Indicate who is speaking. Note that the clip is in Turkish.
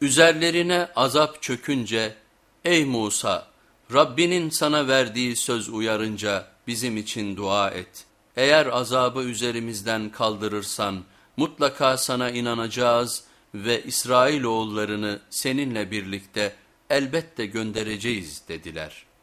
Speaker 1: Üzerlerine azap çökünce, ey Musa Rabbinin sana verdiği söz uyarınca bizim için dua et. Eğer azabı üzerimizden kaldırırsan mutlaka sana inanacağız ve İsrailoğullarını seninle birlikte elbette göndereceğiz dediler.''